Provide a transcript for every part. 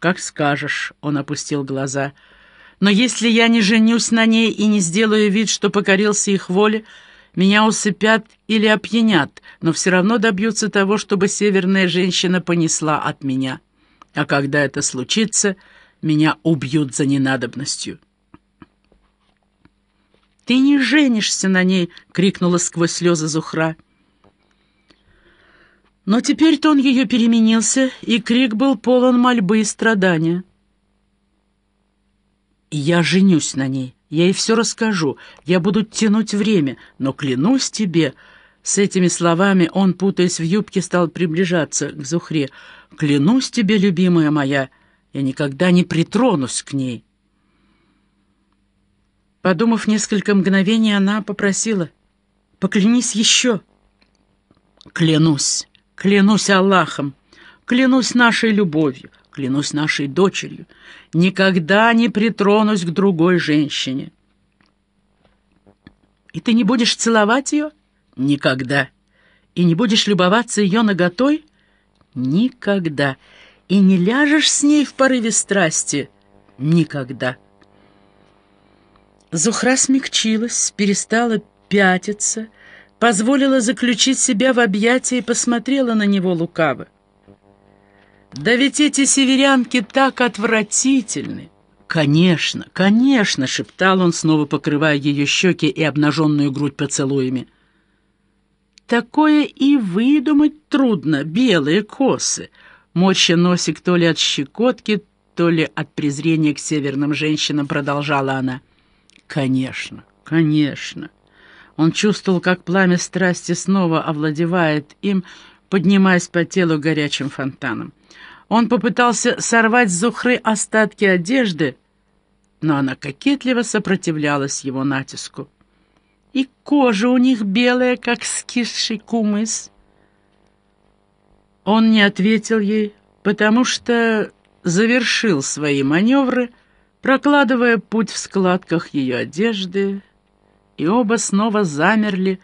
как скажешь», — он опустил глаза. «Но если я не женюсь на ней и не сделаю вид, что покорился их воле, меня усыпят или опьянят, но все равно добьются того, чтобы северная женщина понесла от меня. А когда это случится, меня убьют за ненадобностью». «Ты не женишься на ней!» — крикнула сквозь слезы Зухра. Но теперь тон ее переменился, и крик был полон мольбы и страдания. «Я женюсь на ней, я ей все расскажу, я буду тянуть время, но клянусь тебе...» С этими словами он, путаясь в юбке, стал приближаться к Зухре. «Клянусь тебе, любимая моя, я никогда не притронусь к ней». Подумав несколько мгновений, она попросила, «Поклянись еще». «Клянусь, клянусь Аллахом, клянусь нашей любовью, клянусь нашей дочерью, никогда не притронусь к другой женщине». «И ты не будешь целовать ее?» «Никогда». «И не будешь любоваться ее наготой?» «Никогда». «И не ляжешь с ней в порыве страсти?» «Никогда». Зухра смягчилась, перестала пятиться, позволила заключить себя в объятия и посмотрела на него лукаво. «Да ведь эти северянки так отвратительны!» «Конечно, конечно!» — шептал он, снова покрывая ее щеки и обнаженную грудь поцелуями. «Такое и выдумать трудно, белые косы!» Морща носик то ли от щекотки, то ли от презрения к северным женщинам, продолжала она. Конечно, конечно. Он чувствовал, как пламя страсти снова овладевает им, поднимаясь по телу горячим фонтаном. Он попытался сорвать с Зухры остатки одежды, но она кокетливо сопротивлялась его натиску. И кожа у них белая, как скисший кумыс. Он не ответил ей, потому что завершил свои маневры, прокладывая путь в складках ее одежды, и оба снова замерли,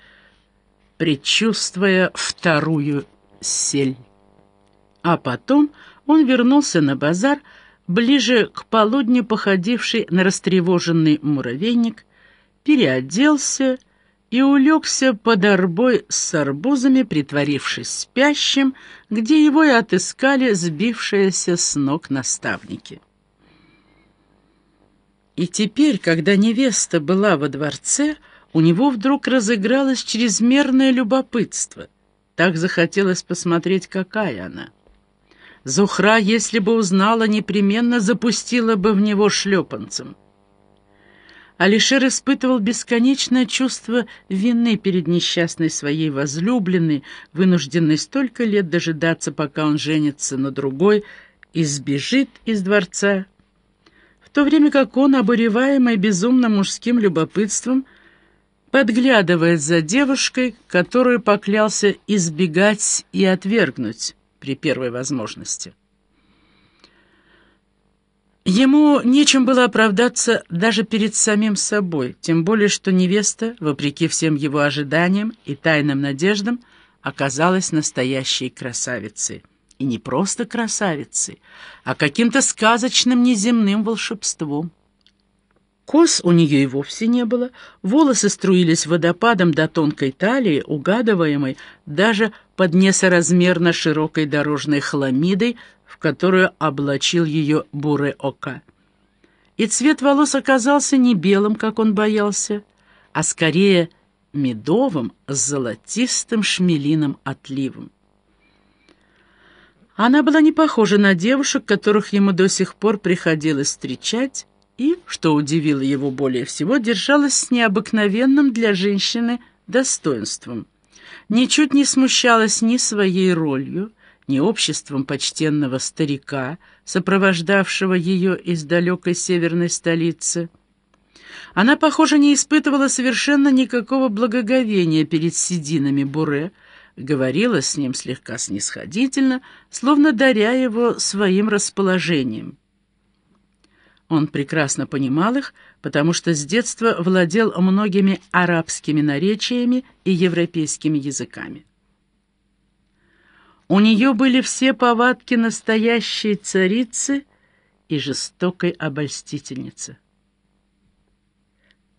предчувствуя вторую сель. А потом он вернулся на базар, ближе к полудню походивший на растревоженный муравейник, переоделся и улегся под арбой с арбузами, притворившись спящим, где его и отыскали сбившиеся с ног наставники. И теперь, когда невеста была во дворце, у него вдруг разыгралось чрезмерное любопытство. Так захотелось посмотреть, какая она. Зухра, если бы узнала, непременно запустила бы в него шлепанцем. Алишер испытывал бесконечное чувство вины перед несчастной своей возлюбленной, вынужденной столько лет дожидаться, пока он женится на другой и сбежит из дворца, то время как он, обуреваемый безумным мужским любопытством, подглядывает за девушкой, которую поклялся избегать и отвергнуть при первой возможности. Ему нечем было оправдаться даже перед самим собой, тем более что невеста, вопреки всем его ожиданиям и тайным надеждам, оказалась настоящей красавицей. И не просто красавицей, а каким-то сказочным неземным волшебством. Кос у нее и вовсе не было, волосы струились водопадом до тонкой талии, угадываемой даже под несоразмерно широкой дорожной хламидой, в которую облачил ее буре-ока. И цвет волос оказался не белым, как он боялся, а скорее медовым с золотистым шмелиным отливом. Она была не похожа на девушек, которых ему до сих пор приходилось встречать, и, что удивило его более всего, держалась с необыкновенным для женщины достоинством. Ничуть не смущалась ни своей ролью, ни обществом почтенного старика, сопровождавшего ее из далекой северной столицы. Она, похоже, не испытывала совершенно никакого благоговения перед сединами Буре, говорила с ним слегка снисходительно, словно даря его своим расположением. Он прекрасно понимал их, потому что с детства владел многими арабскими наречиями и европейскими языками. У нее были все повадки настоящей царицы и жестокой обольстительнице.